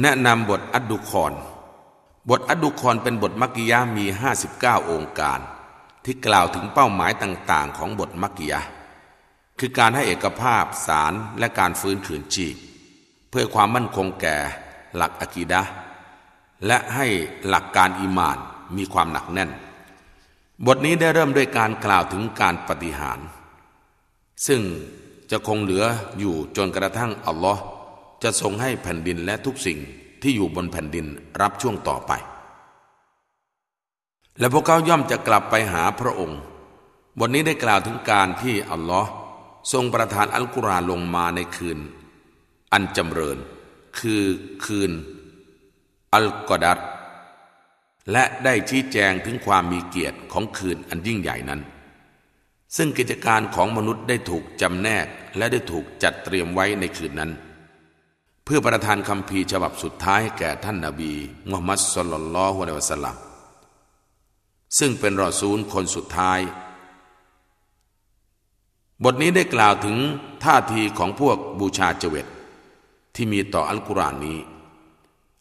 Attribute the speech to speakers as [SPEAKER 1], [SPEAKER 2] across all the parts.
[SPEAKER 1] แนะนำบทอัดดุคอนบทอัดดุคอนเป็นบทมักกิยะมี 59 องค์การ ที่กล่าวถึงเป้าหมายต่าง ๆ ของบทมักกิยะคือการให้เอกภาพสารและการฟื้นคืนชีพเพื่อความมั่นคงแก่ หลักอะกีดะและให้หลักการอิมานมีความหนักแน่น บทนี้ได้เริ่มด้วยการกล่าวถึงการปฏิหาร ซึ่งจะคงเหลืออยู่จนกระทั่งอัลลอฮ์ จะทรงให้แผ่นดินและทุกสิ่งที่อยู่บนแผ่นดินรับช่วงต่อไป และพวกเขาย่อมจะกลับไปหาพระองค์ บทนี้ได้กล่าวถึงการที่อัลลอฮ์ทรงประทานอัลกุรอานลงมาในคืน อันจำเริญ คือคืน อัลกอดัตและได้ชี้แจงถึงความมีเกียรติของคืนอันยิ่งใหญ่นั้น ซึ่งกิจการของมนุษย์ได้ถูกจำแนกและได้ถูกจัดเตรียมไว้ในคืนนั้น พื่อประทานคำพีฉบับสุดท้ายแก่ท่านนาบีมุฮัมมัดสลลัลลอฮุอะลัยวะสัลลัมซึ่งเป็นรอซูลคนสุดท้าย บทนี้ได้กล่าวถึงท่าทีของพวกบูชาเจวิตที่มีต่ออัลกุรอานนี้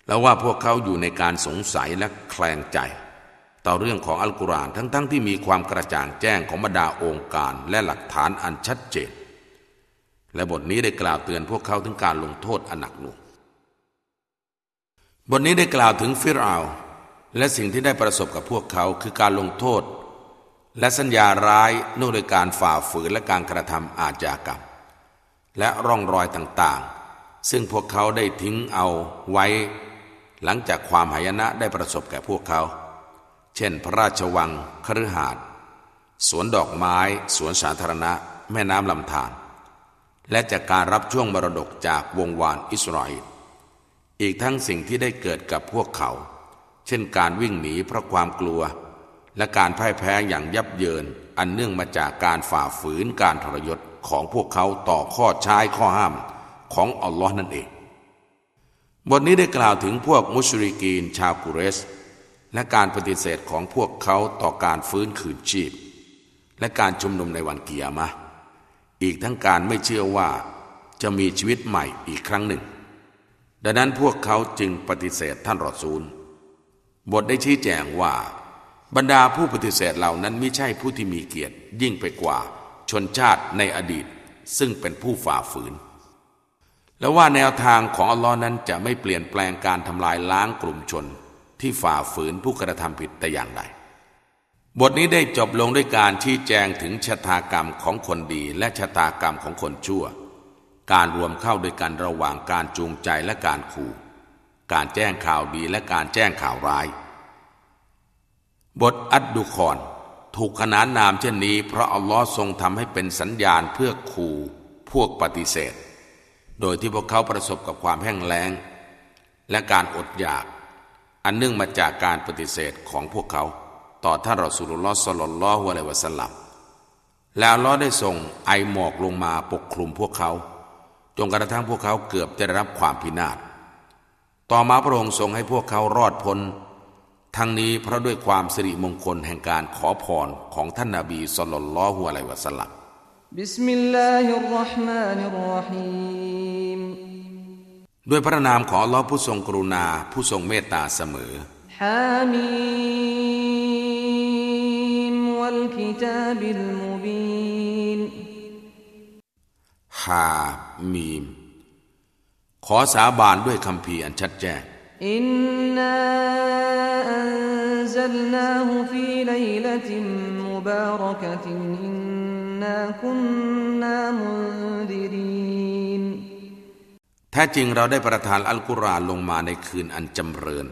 [SPEAKER 1] แล้วว่าพวกเขาอยู่ในการสงสัยและแคลงใจ ต่อเรื่องของอัลกุรอานทั้งๆทที่มีความกระจ่างแจ้งของบรรดาองค์การและหลักฐานอันชัดเจน และบทนี้ได้กล่าวเตือนพวกเขาถึงการลงโทษอันหนักหน่วง บทนี้ได้กล่าวถึงฟิรเอาและสิ่งที่ได้ประสบกับพวกเขาคือการลงโทษ และสัญญาร้ายนู่นโดยการฝ่าฝืนและการกระทำอาชญากรรม และร่องรอยต่างๆ ซึ่งพวกเขาได้ทิ้งเอาไว้ หลังจากความหายนะได้ประสบแก่พวกเขา เช่น พระราชวังคฤหาสน์สวนดอกไม้ สวนสาธารณะ แม่น้ำลำธาร และจากการรับช่วงมรดกจากวงวานอิสราเอลอีกทั้งสิ่งที่ได้เกิดกับพวกเขา เช่นการวิ่งหนีเพราะความกลัว และการพ่ายแพ้อย่างยับเยิน อันเนื่องมาจากการฝ่าฝืนการทรยศของพวกเขาต่อข้อใช้ข้อห้ามของอัลลอฮ์นั่นเอง บทนี้ได้กล่าวถึงพวกมุชริกีนชาวกุเรส และการปฏิเสธของพวกเขาต่อการฟื้นคืนชีพ และการชุมนุมในวันเกียรมะ อีกทั้งการไม่เชื่อว่าจะมีชีวิตใหม่อีกครั้งหนึ่ง ดังนั้นพวกเขาจึงปฏิเสธท่านรอซูล บทได้ชี้แจงว่า บรรดาผู้ปฏิเสธเหล่านั้นไม่ใช่ผู้ที่มีเกียรติยิ่งไปกว่าชนชาติในอดีต ซึ่งเป็นผู้ฝ่าฝืน และว่าแนวทางของอัลลอฮ์นั้นจะไม่เปลี่ยนแปลงการทำลายล้างกลุ่มชนที่ฝ่าฝืนผู้กระทำผิดแต่อย่างใด บทนี้ได้จบลงด้วยการชี้แจงถึงชะตากรรมของคนดีและชะตากรรมของคนชั่ว การรวมเข้าด้วยกันระหว่างการจูงใจและการขู่ การแจ้งข่าวดีและการแจ้งข่าวร้าย บทอัดดุคอนถูกขนานนามเช่นนี้ เพราะอัลลอฮ์ทรงทำให้เป็นสัญญาณเพื่อขู่พวกปฏิเสธ โดยที่พวกเขาประสบกับความแห้งแล้ง และการอดอยาก อันเนื่องมาจากการปฏิเสธของพวกเขา ต่อท่านรอสุลลอฮ์สลลลอฮุอะลัยวะสัลลัมแล้วลอได้ส่งไอหมอกลงมาปกคลุมพวกเขาจนกระทั่งพวกเขาเกือบจะได้รับความพินาศต่อมาพระองค์ทรงให้พวกเขารอดพ้น ทั้งนี้เพราะด้วยความสิริมงคลแห่งการขอพรของท่านนาบีสุลลลอฮุอะลัยวะสัลลัมบิสมิลลาฮิรราะห์มานิรราะฮีมด้วยพระนามของอัลลอฮ์ผู้ทรงกรุณาผู้ทรงเมตตาเสมอฮามี والكتاب المبين ฮามีมขอสาบานด้วยคำพีอันชัดแจ้งอินนาอันซัลนาฮูฟีไลลติมมุบารกะตินอินนาคุนนามุนดิรินแท้จริงเราได้ประทานอัลกุรอานลงมาในคืนอันจำเริญ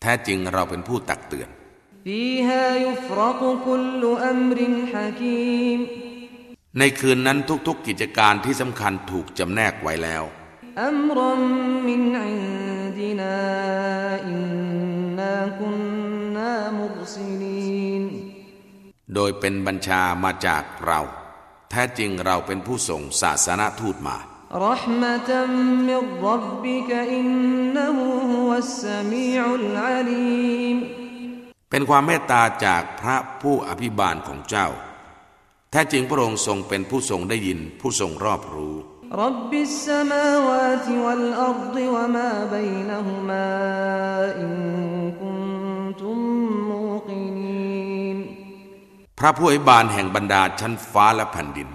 [SPEAKER 1] แท้จริงเราเป็นผู้ตักเตือน ในคืนนั้นทุกๆกิจการที่สำคัญถูกจำแนกไว้แล้ว โดยเป็นบัญชามาจากเรา แท้จริงเราเป็นผู้ส่งศาสนาทูตมา เป็นความเมตตาจากพระผู้อภิบาลของเจ้า แท้จริงพระองค์ทรงเป็นผู้ทรงได้ยินผู้ทรงรอบรู้พระผู้อภิบาลแห่งบรรดาชั้นฟ้าและแผ่นดิน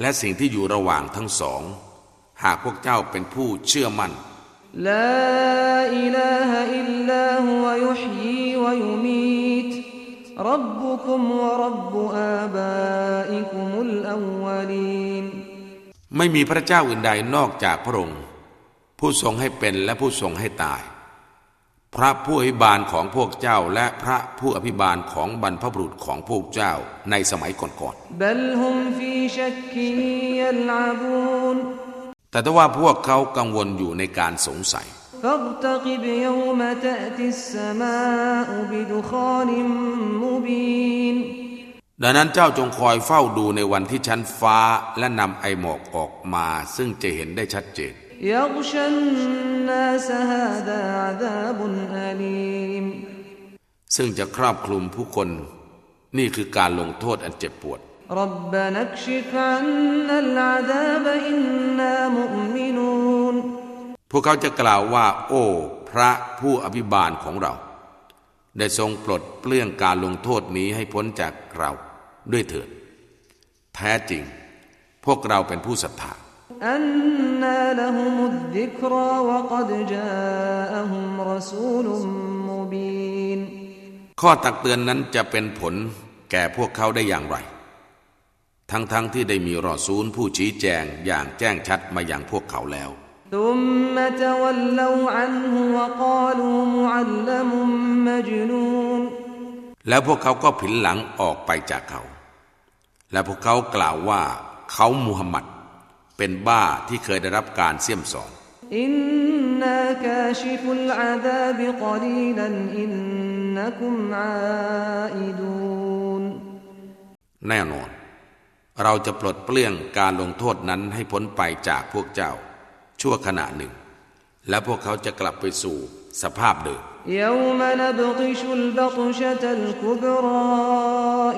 [SPEAKER 1] และสิ่งที่อยู่ระหว่างทั้งสอง หากพวกเจ้าเป็นผู้เชื่อมั่น
[SPEAKER 2] ลาอิลาฮะอิลลาฮุวะยุฮี ويميت ربكم ورب آبائكم الأولين
[SPEAKER 1] ไม่มีพระเจ้าอื่นใดนอกจากพระองค์ ผู้ทรงให้เป็นและผู้ทรงให้ตาย พระผู้อภิบาลของพวกเจ้าและพระผู้อภิบาลของบรรพบุรุษของพวกเจ้าในสมัยก่อน
[SPEAKER 2] بل هم في شك يلعبون
[SPEAKER 1] ๆแต่ถ้าว่าพวกเขากังวลอยู่ในการสงสัย
[SPEAKER 2] فارتقب يوم تأتي السماء بدخان مبين
[SPEAKER 1] ดังนั้นเจ้าจงคอยเฝ้าดูในวันที่ชั้นฟ้าและนำไอหมอกออกมา ซึ่งจะเห็นได้ชัดเจน
[SPEAKER 2] يغشى الناس هذا عذاب أليم
[SPEAKER 1] ซึ่งจะครอบคลุมผู้คน นี่คือการลงโทษอันเจ็บปวด
[SPEAKER 2] ربنا اكشف عنا العذاب إنا مؤمنون
[SPEAKER 1] พวกเขาจะกล่าวว่า โอ้ พระผู้อภิบาลของเรา ได้ทรงปลดเปลื้องการลงโทษนี้ให้พ้นจากเราด้วยเถิด แท้จริง พวกเราเป็นผู้ศรัทธาข้อตักเตือนนั้นจะเป็นผลแก่พวกเขาได้อย่างไร ทั้งๆทที่ได้มีรอซูลผู้ชี้แจงอย่างแจ้งชัดมาอย่างพวกเขาแล้ว
[SPEAKER 2] ثم تولوا عنه وقالوا معلم مجنون
[SPEAKER 1] แล้วพวกเขาก็ผินหลังออกไปจากเขา และพวกเขากล่าวว่า เขามุฮัมมัด เป็นบ้าที่เคยได้รับการเสี่ยมสอน
[SPEAKER 2] إنا كاشف العذاب قليلا إنكم عائدون
[SPEAKER 1] แน่นอน เราจะปลดเปลื้องการลงโทษนั้นให้พ้นไปจากพวกเจ้า ชั่วขณะหนึ่ง และพวกเขาจะกลับไปสู่สภาพเดิม
[SPEAKER 2] يوم نبطش البطشة الكبرى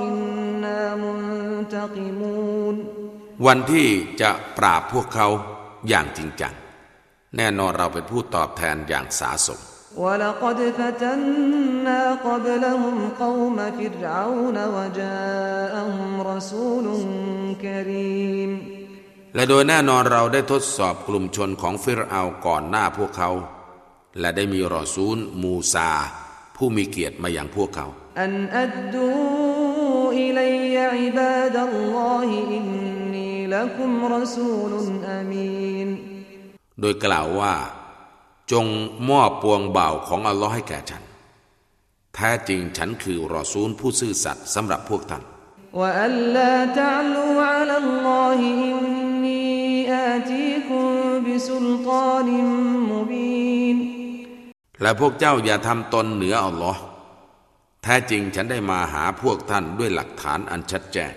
[SPEAKER 2] إنا منتقمون
[SPEAKER 1] วันที่จะปราบพวกเขาอย่างจริงจัง แน่นอนเราเป็นผู้ตอบแทนอย่างสาสม
[SPEAKER 2] ولقد فتنا قبلهم قوم فرعون وجاءهم رسول كريم
[SPEAKER 1] และโดยแน่นอนเราได้ทดสอบกลุ่มชนของฟิรเอาก่อนหน้าพวกเขา และได้มีรอซูลมูซา ผู้มีเกียรติมาอย่างพวกเขา
[SPEAKER 2] أن أدوا إلي عباد الله إني لكم رسول أمين
[SPEAKER 1] โดยกล่าวว่า จงมอบปวงเบาของอัลลอฮ์ให้แก่ฉัน แท้จริงฉันคือรอซูลผู้ซื่อสัตย์สำหรับพวกท่าน
[SPEAKER 2] وألا تعلوا على الله إني
[SPEAKER 1] และพวกเจ้าอย่าทำตนเหนืออัลลอฮ์แท้จริงฉันได้มาหาพวกท่านด้วยหลักฐานอันชัดแจ้ง